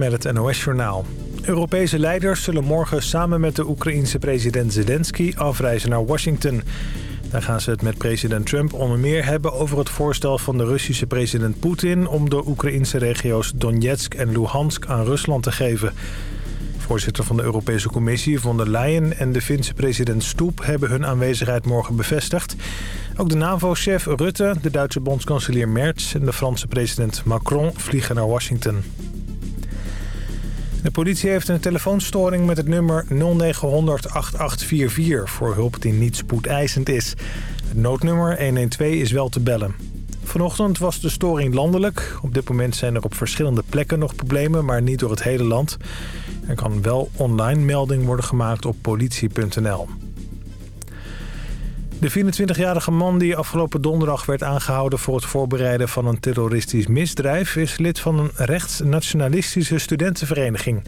met het NOS-journaal. Europese leiders zullen morgen samen met de Oekraïense president Zelensky afreizen naar Washington. Daar gaan ze het met president Trump onder meer hebben over het voorstel van de Russische president Poetin... om de Oekraïense regio's Donetsk en Luhansk aan Rusland te geven. Voorzitter van de Europese Commissie von der Leyen en de Finse president Stoep hebben hun aanwezigheid morgen bevestigd. Ook de NAVO-chef Rutte, de Duitse bondskanselier Merz en de Franse president Macron vliegen naar Washington. De politie heeft een telefoonstoring met het nummer 0900 8844 voor hulp die niet spoedeisend is. Het noodnummer 112 is wel te bellen. Vanochtend was de storing landelijk. Op dit moment zijn er op verschillende plekken nog problemen, maar niet door het hele land. Er kan wel online melding worden gemaakt op politie.nl. De 24-jarige man die afgelopen donderdag werd aangehouden... voor het voorbereiden van een terroristisch misdrijf... is lid van een rechtsnationalistische studentenvereniging.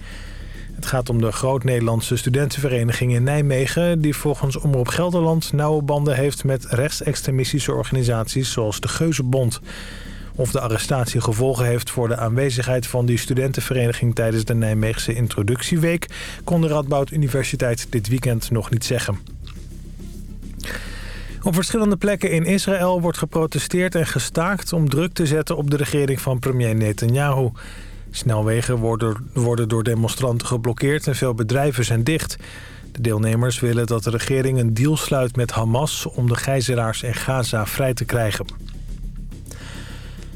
Het gaat om de Groot-Nederlandse studentenvereniging in Nijmegen... die volgens Omroep Gelderland nauwe banden heeft met rechtsextremistische organisaties... zoals de Geuzenbond. Of de arrestatie gevolgen heeft voor de aanwezigheid van die studentenvereniging... tijdens de Nijmeegse introductieweek... kon de Radboud Universiteit dit weekend nog niet zeggen. Op verschillende plekken in Israël wordt geprotesteerd en gestaakt... om druk te zetten op de regering van premier Netanyahu. Snelwegen worden, worden door demonstranten geblokkeerd en veel bedrijven zijn dicht. De deelnemers willen dat de regering een deal sluit met Hamas... om de gijzelaars in Gaza vrij te krijgen.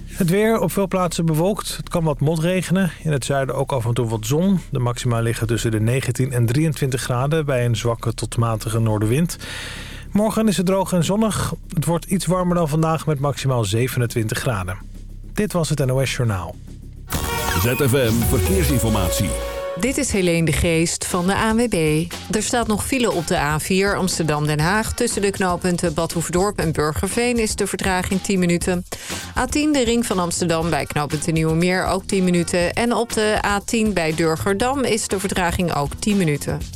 Het weer op veel plaatsen bewolkt. Het kan wat motregenen. In het zuiden ook af en toe wat zon. De maxima liggen tussen de 19 en 23 graden... bij een zwakke tot matige noordenwind. Morgen is het droog en zonnig. Het wordt iets warmer dan vandaag met maximaal 27 graden. Dit was het NOS Journaal. ZFM Verkeersinformatie. Dit is Helene de Geest van de ANWB. Er staat nog file op de A4 Amsterdam-Den Haag. Tussen de knooppunten Badhoefdorp en Burgerveen is de vertraging 10 minuten. A10 de ring van Amsterdam bij knooppunt Nieuwe Meer ook 10 minuten. En op de A10 bij Durgerdam is de vertraging ook 10 minuten.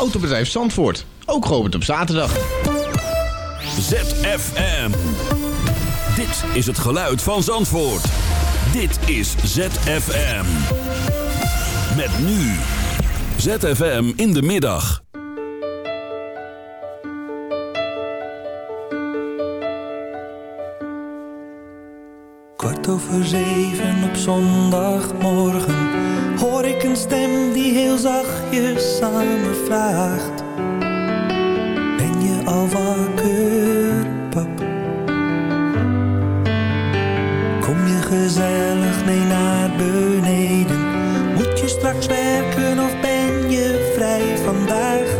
Autobedrijf Zandvoort, ook geopend op zaterdag. ZFM. Dit is het geluid van Zandvoort. Dit is ZFM. Met nu. ZFM in de middag. Kwart over zeven op zondagmorgen ik een stem die heel zachtjes me vraagt. Ben je al wakker, pap? Kom je gezellig mee naar beneden? Moet je straks werken of ben je vrij vandaag?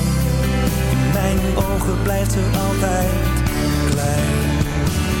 In mijn ogen blijft ze altijd klein.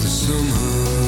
the summer.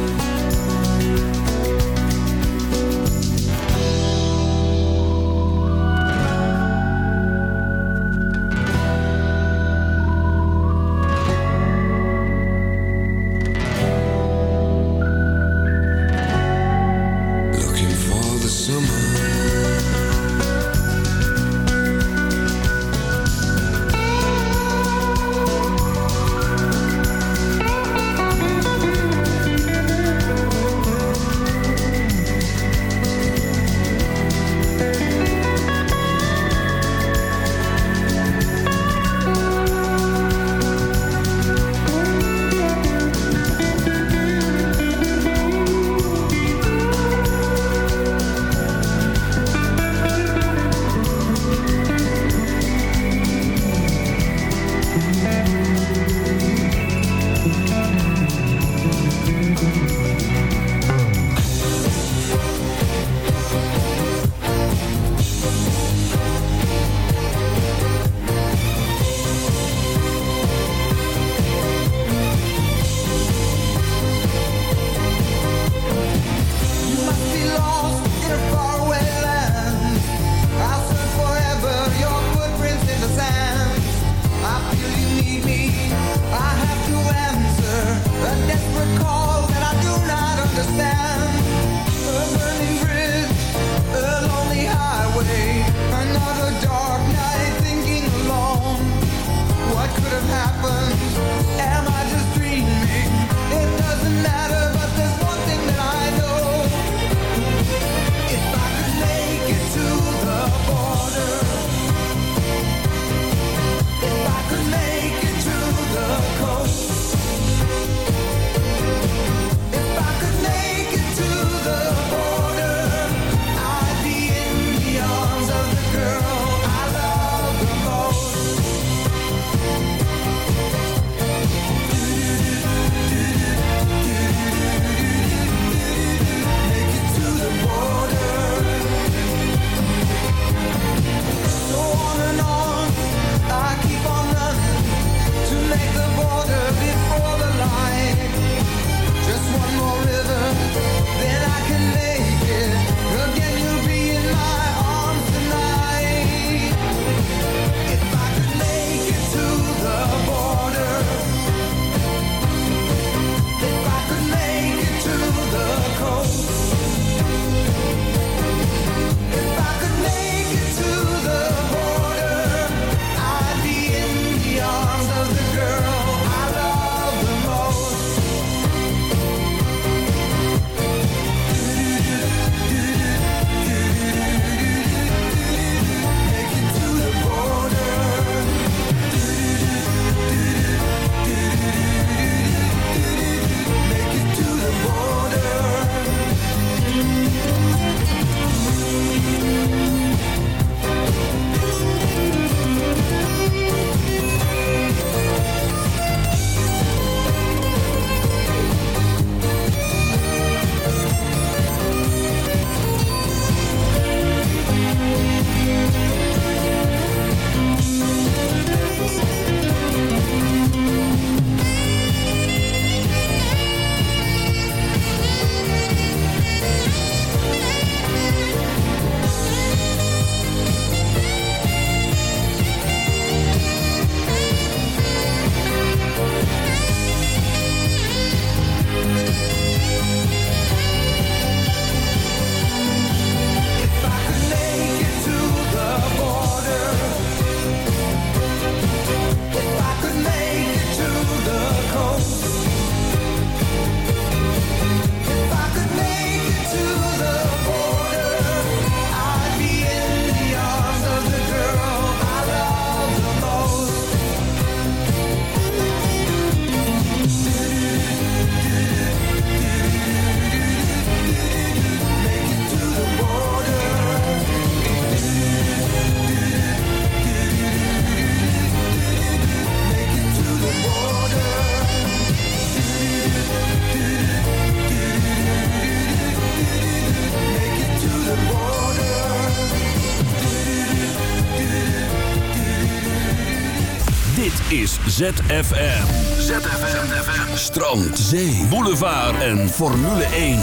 ZFM. ZFM. Strand, zee, boulevard en Formule 1.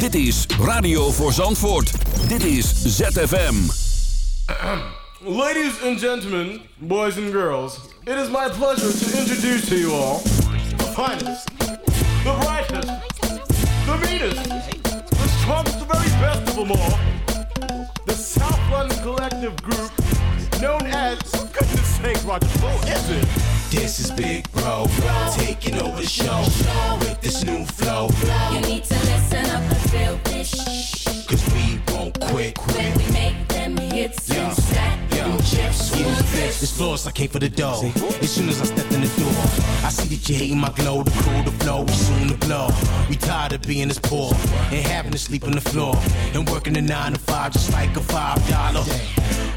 Dit is Radio voor Zandvoort. Dit is ZFM. Ladies and gentlemen, boys and girls, it is my pleasure to introduce to you all the finest, the brightest, the meanest, the strongest, the very best of them all, Big Bro, taking over the show with this new flow. You need to listen up and feel this. Cause we won't quit. When we make them hits Yeah. and stack them chips, this? This floor's I came for the dough. As soon as I stepped in the door, I see that you hating my glow, the cool, the flow, we soon to blow. We tired of being this poor and having to sleep on the floor and working a nine to five just like a five dollar.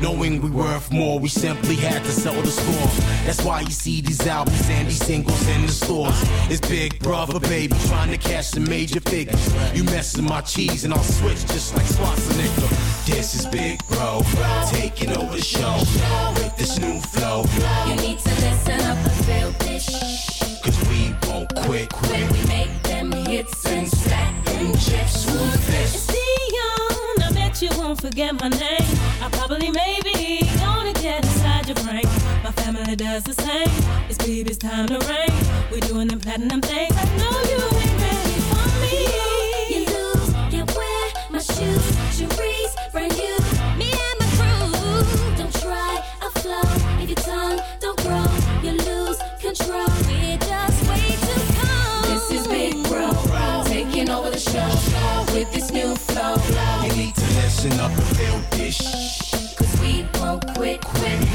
Knowing we worth more, we simply had to sell the score. That's why you see these albums and these singles in the stores. It's Big Brother, baby, trying to cash some major figures. You messing my cheese and I'll switch just like Schwarzenegger. This is Big Bro, taking over the show with this new flow. You need to listen up and feel this. Cause we won't quit. When we make them hits and stack them chips, who's this? Dion, I bet you won't forget my name. I probably, maybe, gonna get inside your brain. My family does the same. It's baby's time to reign. We're doing them platinum things. I know you ain't ready for me. You lose, you wear my shoes, Cherise, brand new. Me and my crew. Don't try a flow. If your tongue don't grow, you lose control. We're just way too cold. This is Big Bro, taking over the show with this new flow. Listen up and feel this. Cause we won't quit, quit.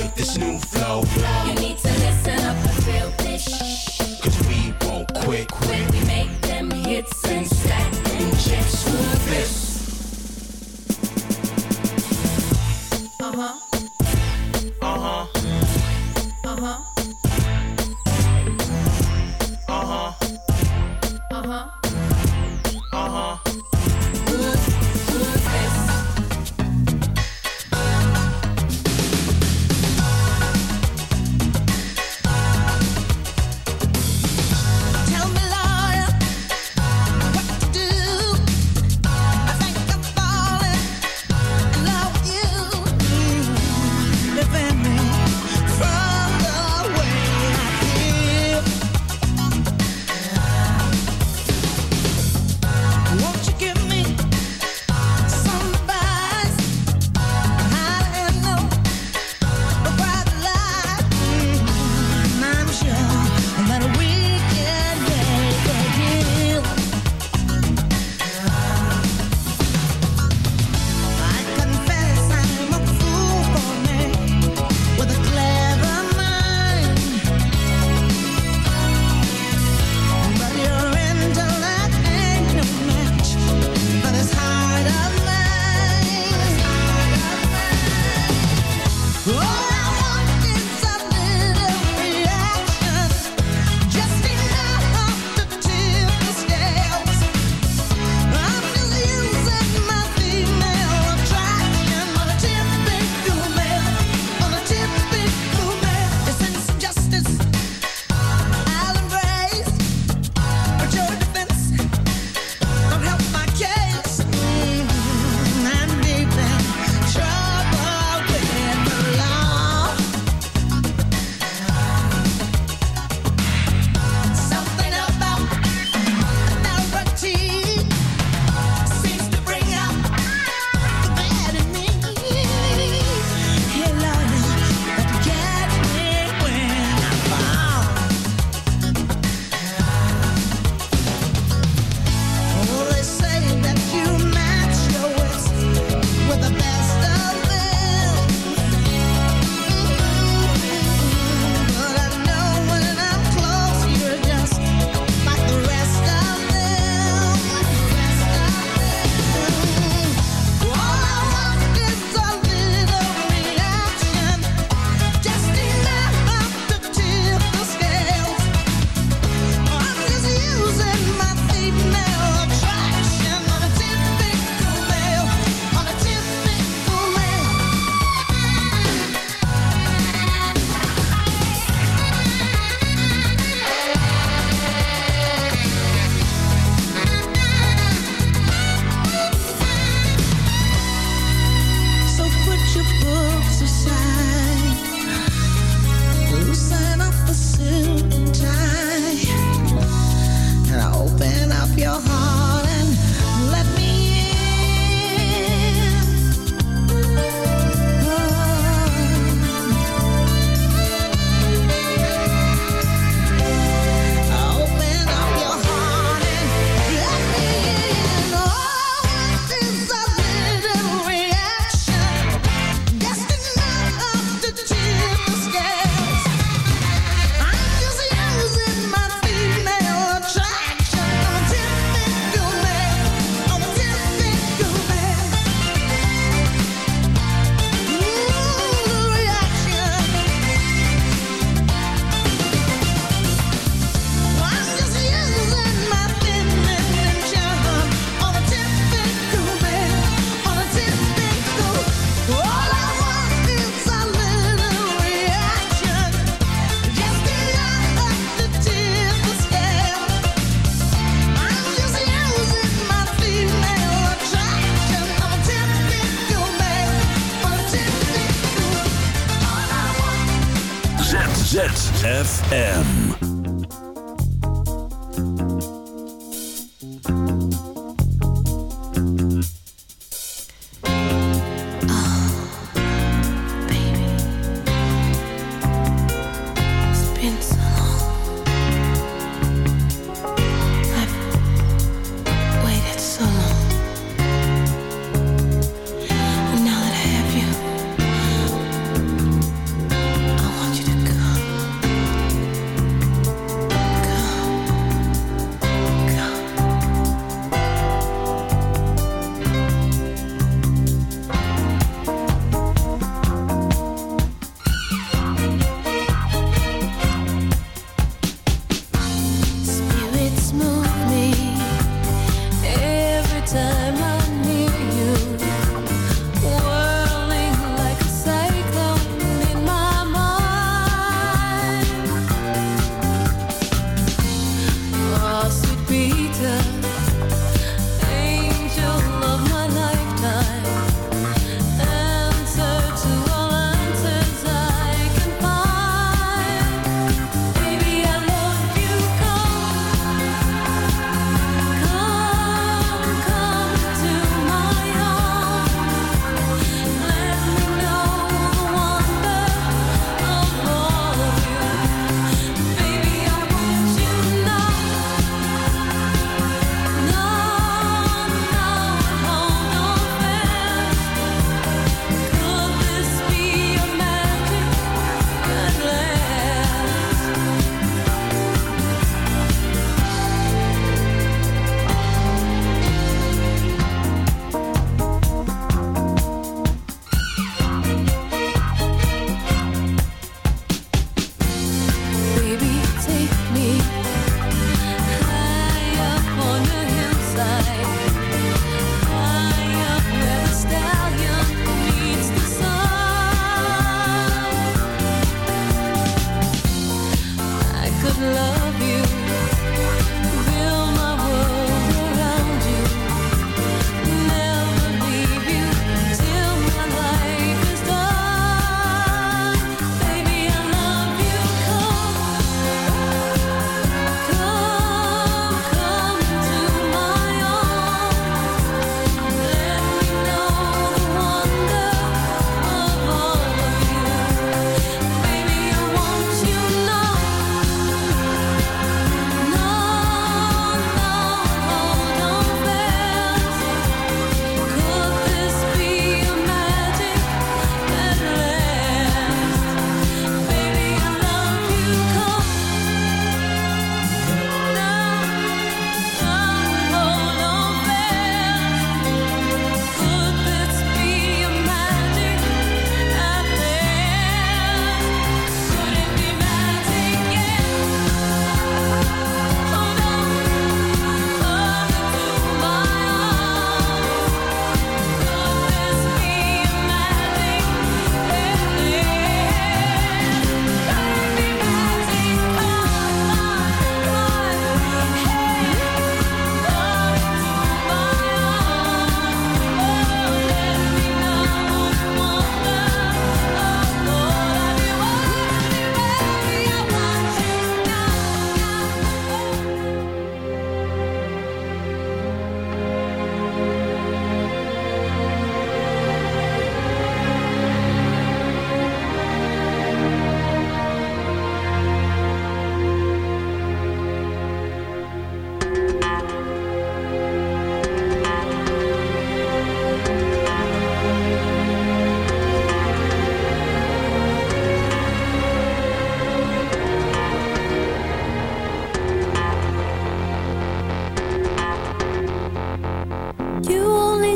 flow. You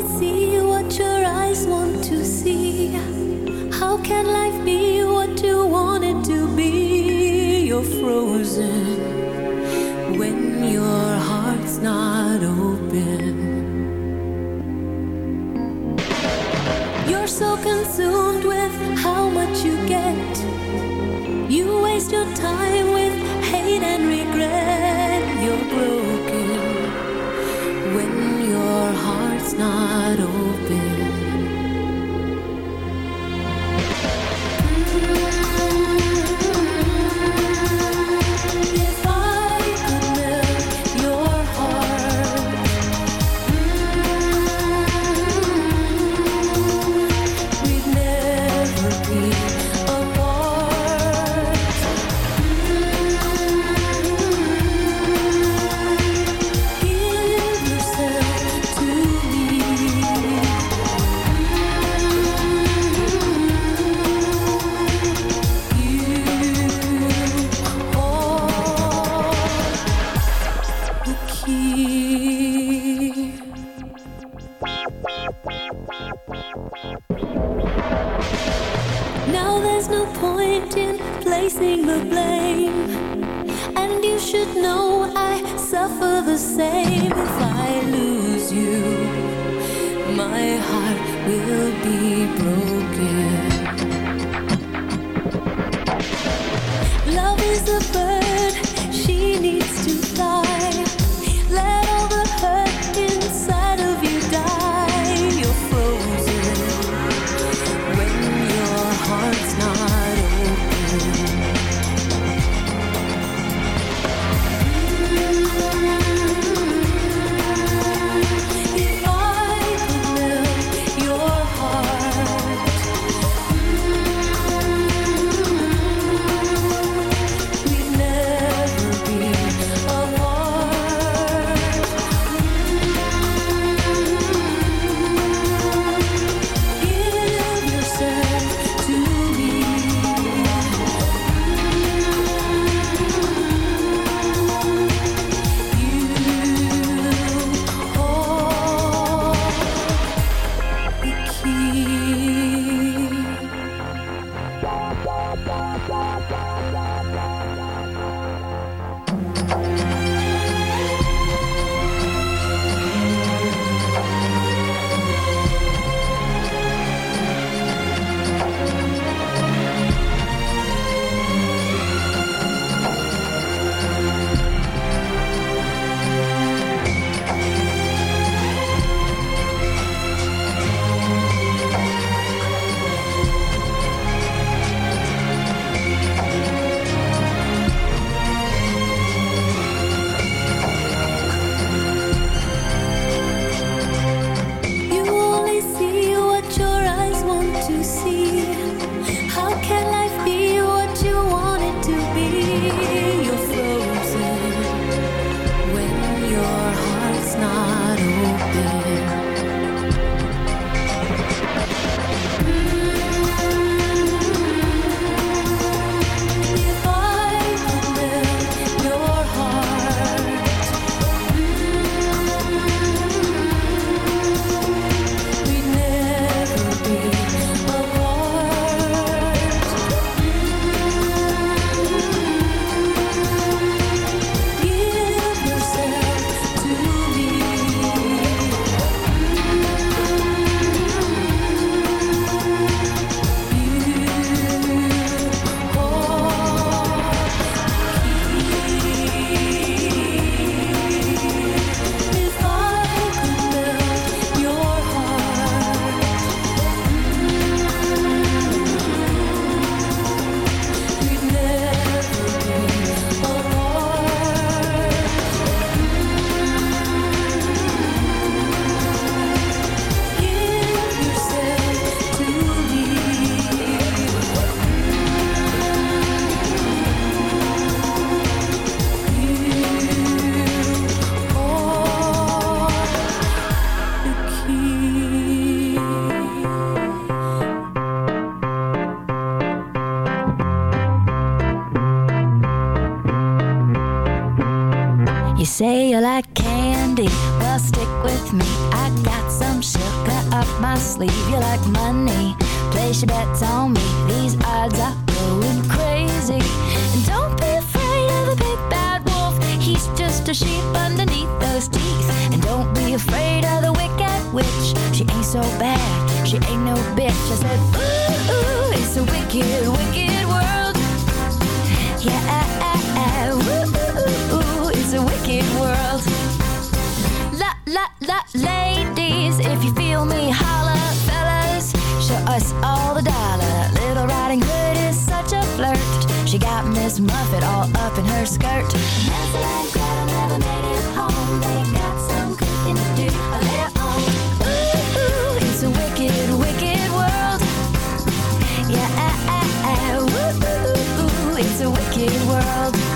see what your eyes want to see. How can life be what you wanted to be? You're frozen when your heart's not open. You're so consumed with how much you get, you waste your time. not open. muff it all up in her skirt. Nancy and Gretel never made it home. They got some cooking to do later on. Ooh, it's a wicked, wicked world. Yeah, ah, ah, ah. ooh, it's a wicked world.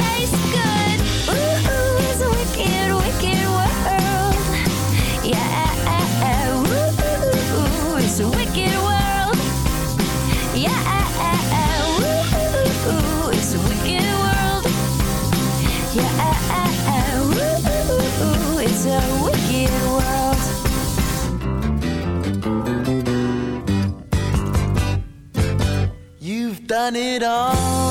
done it all.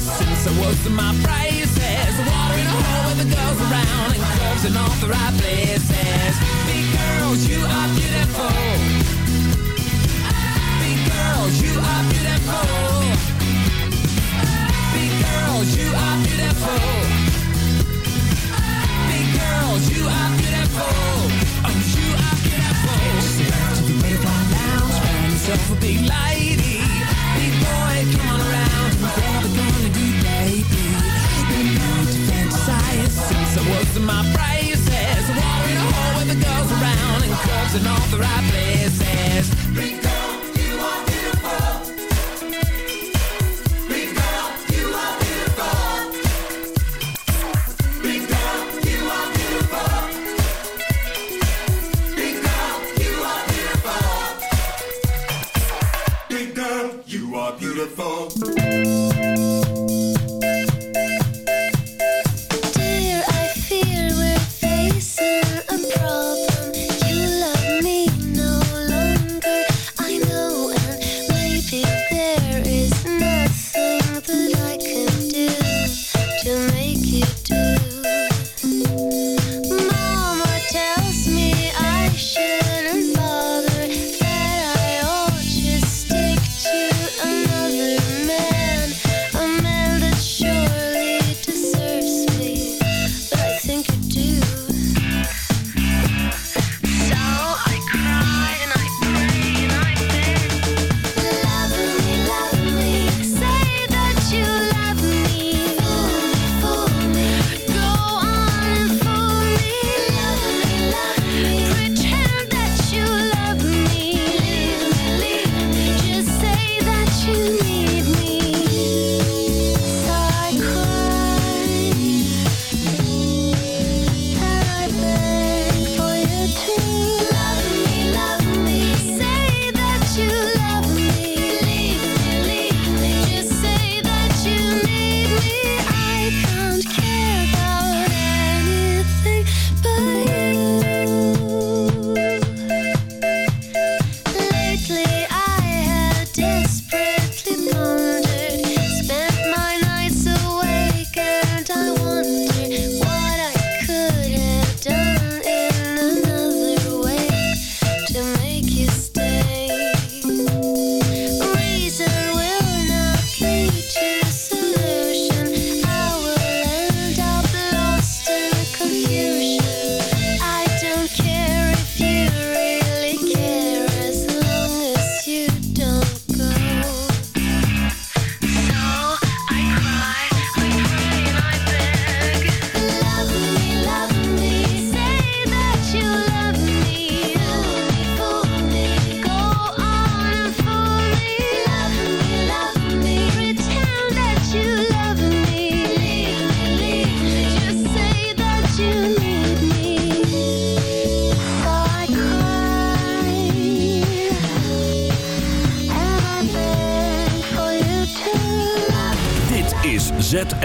Since I was in my braces. Water in a hole where the girls around and curves in all the right places. Big girls, you are beautiful. Big girls, you are beautiful. Big girls, you are beautiful. Big girls, you are beautiful. Oh, you are beautiful. Step to the Maybach Lounge, find yourself a big lady. Big boy, come on was my phrases. Walking a hole with the girls around and curves in all the right places. Because